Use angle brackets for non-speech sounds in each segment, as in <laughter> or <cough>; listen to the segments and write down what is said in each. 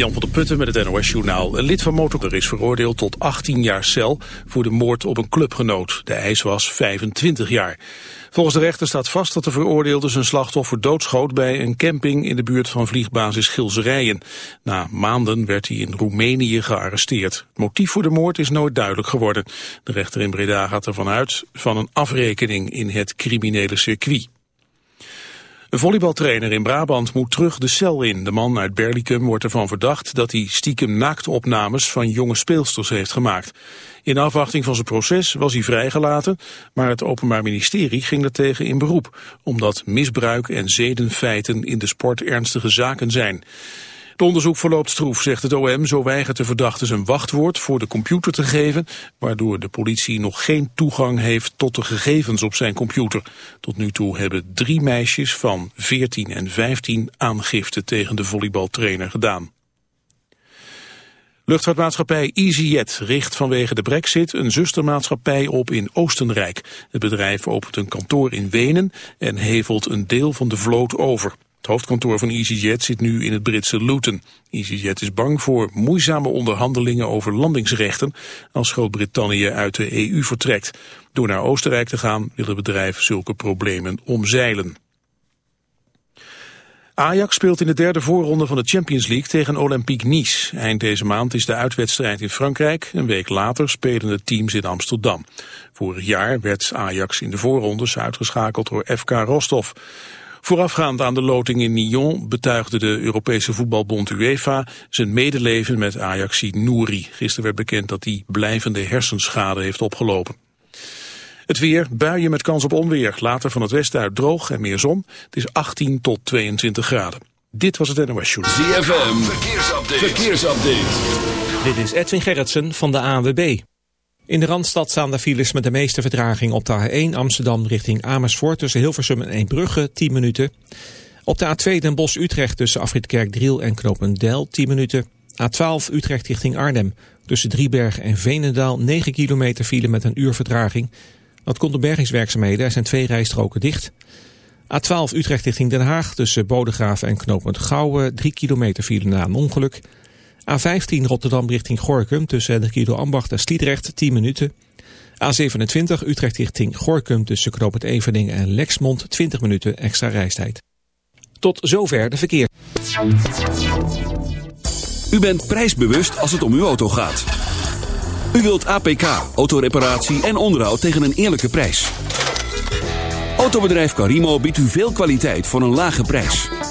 Jan van der Putten met het NOS-journaal. Een lid van Motorcar is veroordeeld tot 18 jaar cel voor de moord op een clubgenoot. De eis was 25 jaar. Volgens de rechter staat vast dat de veroordeelde zijn slachtoffer doodschoot bij een camping in de buurt van vliegbasis Gilserijen. Na maanden werd hij in Roemenië gearresteerd. Het motief voor de moord is nooit duidelijk geworden. De rechter in Breda gaat ervan uit van een afrekening in het criminele circuit. Een volleybaltrainer in Brabant moet terug de cel in. De man uit Berlicum wordt ervan verdacht dat hij stiekem naaktopnames van jonge speelsters heeft gemaakt. In afwachting van zijn proces was hij vrijgelaten, maar het Openbaar Ministerie ging daartegen in beroep, omdat misbruik en zedenfeiten in de sport ernstige zaken zijn. Het onderzoek verloopt stroef, zegt het OM. Zo weigert de verdachte zijn wachtwoord voor de computer te geven, waardoor de politie nog geen toegang heeft tot de gegevens op zijn computer. Tot nu toe hebben drie meisjes van 14 en 15 aangifte tegen de volleybaltrainer gedaan. Luchtvaartmaatschappij EasyJet richt vanwege de brexit een zustermaatschappij op in Oostenrijk. Het bedrijf opent een kantoor in Wenen en hevelt een deel van de vloot over. Het hoofdkantoor van EasyJet zit nu in het Britse Luton. EasyJet is bang voor moeizame onderhandelingen over landingsrechten als Groot-Brittannië uit de EU vertrekt. Door naar Oostenrijk te gaan wil het bedrijf zulke problemen omzeilen. Ajax speelt in de derde voorronde van de Champions League tegen Olympique Nice. Eind deze maand is de uitwedstrijd in Frankrijk. Een week later spelen de teams in Amsterdam. Vorig jaar werd Ajax in de voorrondes uitgeschakeld door FK Rostov. Voorafgaand aan de loting in Nyon betuigde de Europese voetbalbond UEFA zijn medeleven met Ajaxie Nouri. Gisteren werd bekend dat hij blijvende hersenschade heeft opgelopen. Het weer, buien met kans op onweer. Later van het westen uit droog en meer zon. Het is 18 tot 22 graden. Dit was het NOS Show. ZFM, verkeersupdate. verkeersupdate. Dit is Edwin Gerritsen van de ANWB. In de Randstad staan de files met de meeste vertraging op de A1 Amsterdam richting Amersfoort tussen Hilversum en Eembrugge 10 minuten. Op de A2 Den Bosch-Utrecht tussen Afritkerk Driel en Knopendel 10 minuten. A12 Utrecht richting Arnhem tussen Driebergen en Veenendaal 9 kilometer file met een uur vertraging. Dat komt door bergingswerkzaamheden, er zijn twee rijstroken dicht. A12 Utrecht richting Den Haag tussen Bodegraven en Knopend Gouwen 3 kilometer file na een ongeluk. A15 Rotterdam richting Gorkum tussen de Kilo Ambacht en Sliedrecht 10 minuten. A27 Utrecht richting Gorkum tussen Knoopend Evening en Lexmond 20 minuten extra reistijd. Tot zover de verkeer. U bent prijsbewust als het om uw auto gaat. U wilt APK, autoreparatie en onderhoud tegen een eerlijke prijs. Autobedrijf Carimo biedt u veel kwaliteit voor een lage prijs.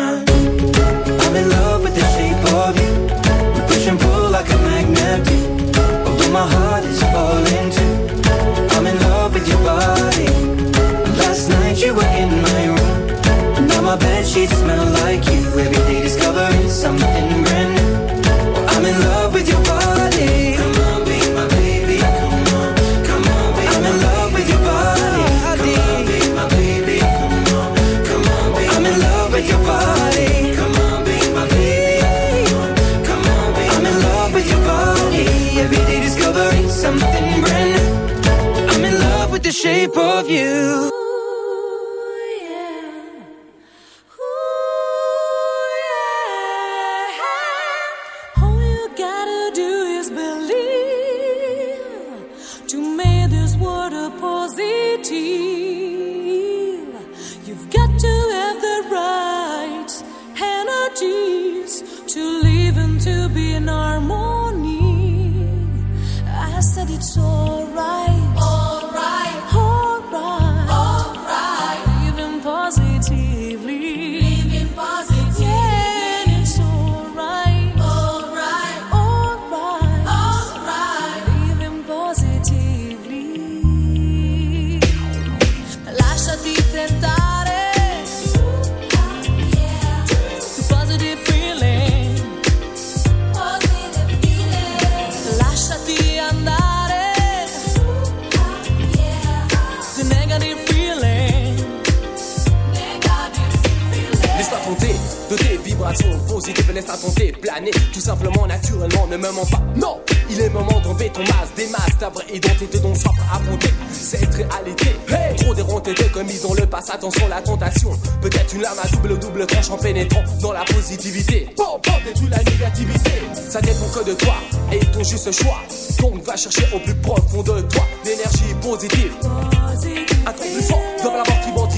man. Shape of you. Compter, planer, tout simplement, naturellement, ne me mens pas. Non, Il est moment d'enlever ton masque, des masques, ta vraie identité dont soif à affronter cette réalité. Hey Trop déronté de commis dans le passé, attention la tentation. Peut-être une lame à double double tranche en pénétrant dans la positivité. Bon, bon, détruis la négativité. Ça dépend que de toi et ton juste choix. Donc va chercher au plus profond de toi l'énergie positive. Un truc plus fort dans la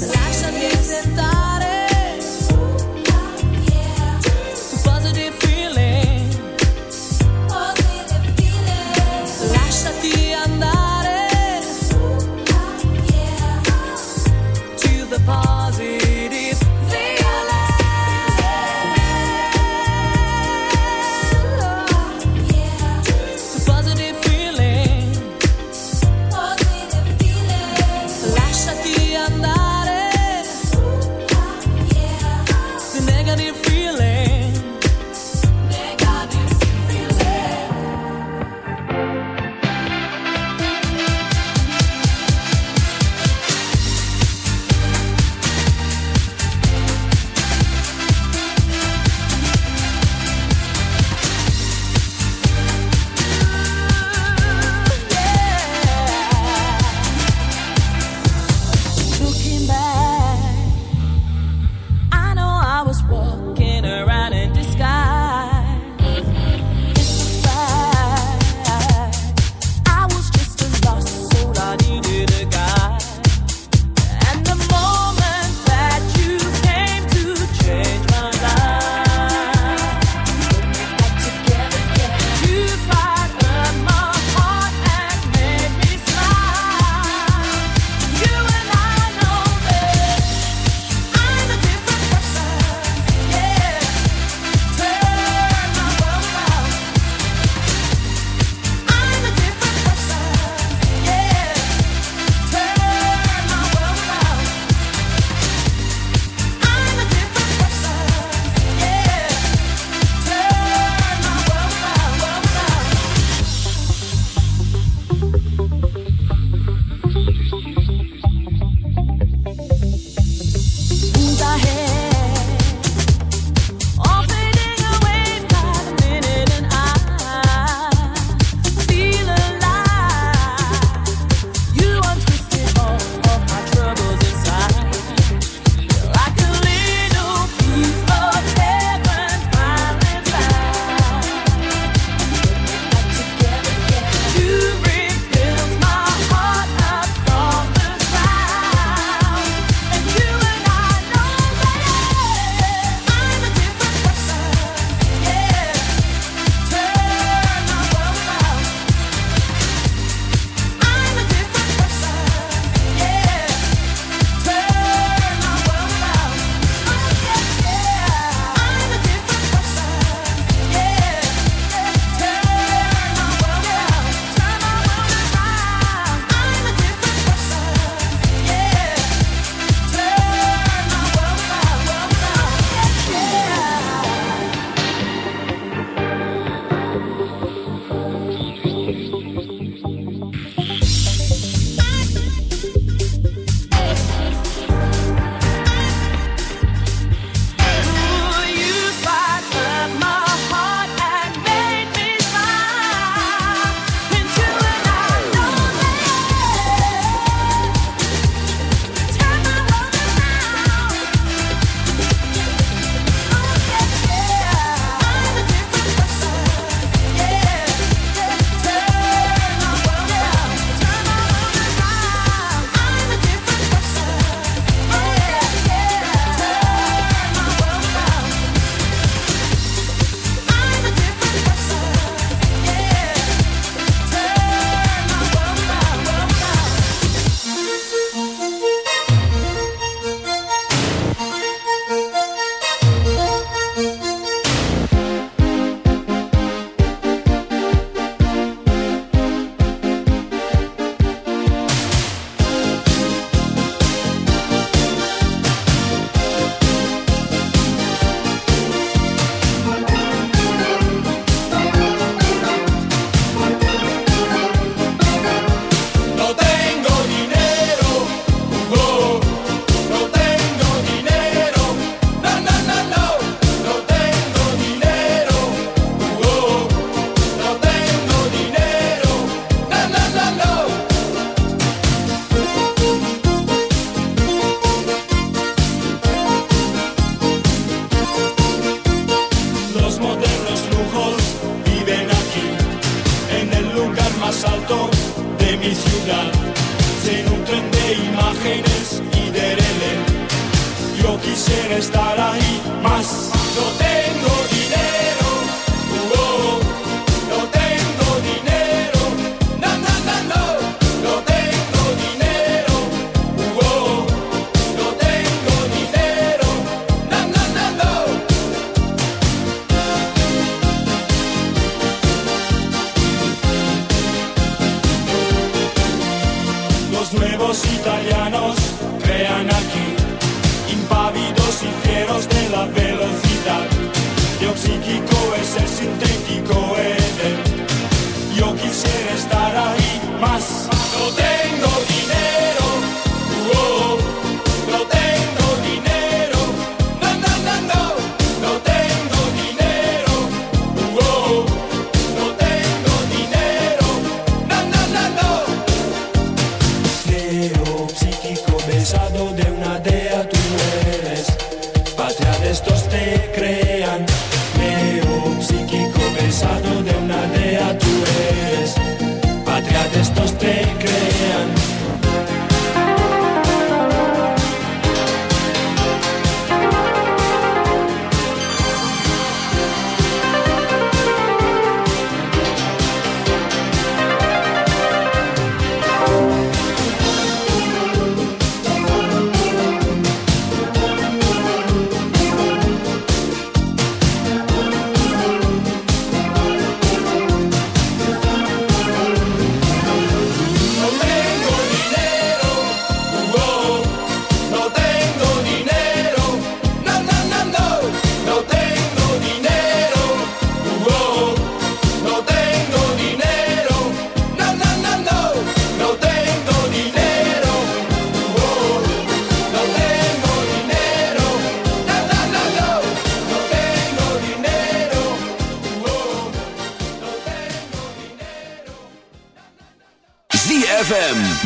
Você acha que você tá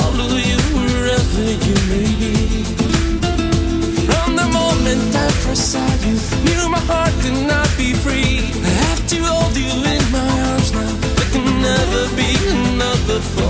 follow you wherever you may be. From the moment I first saw you, knew my heart could not be free. Have to hold you in my arms now. There can never be another.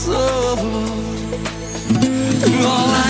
soul. All I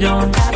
Don't have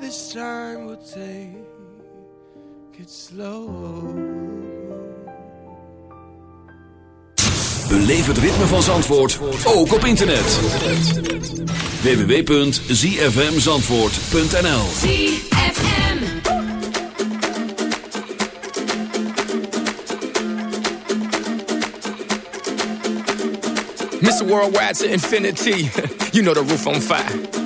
This time we'll take it slow. Beleef het ritme van Zandvoort ook op internet. www.zfmzandvoort.nl ZFM. Mr. Worldwide to infinity. <laughs> you know the roof on fire.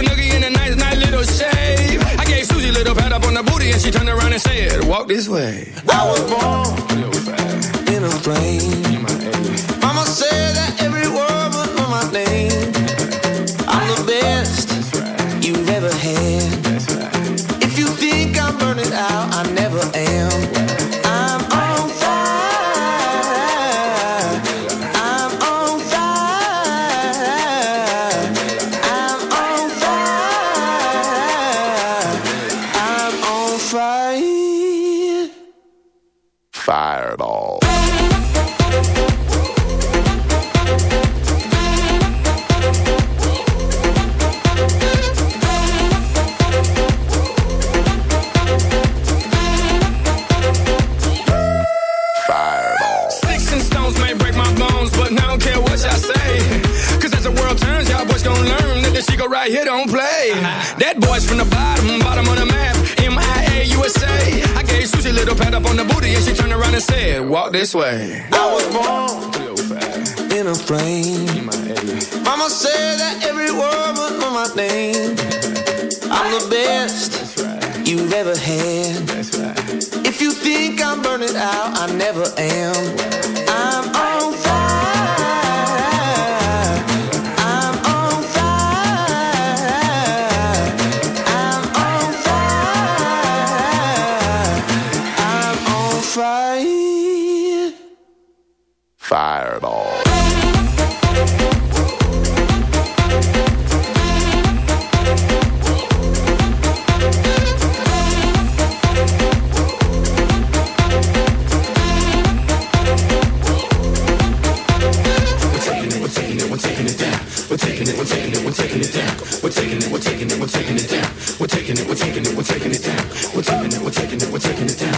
Little noogie in a nice, nice little shave. I gave Susie a little pat up on the booty, and she turned around and said, "Walk this way." I was born in a plane. Mama said we're taking it down.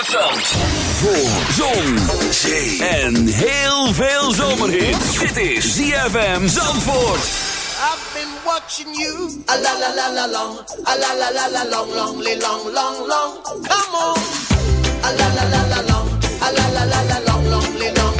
het zand. Voor zon, zee en heel veel zomerhit. Dit is ZFM Zandvoort. I've been watching you. A la la la la long. A la la la la long, long, long, long, long. Come on. A la la la la long. A la la la la long, long, long.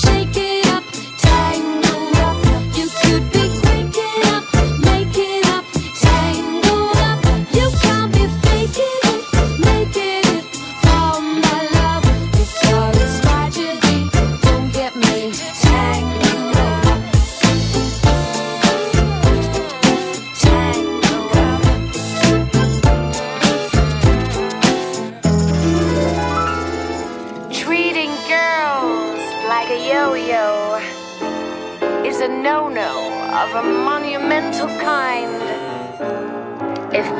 shake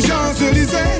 Champs-Élysées.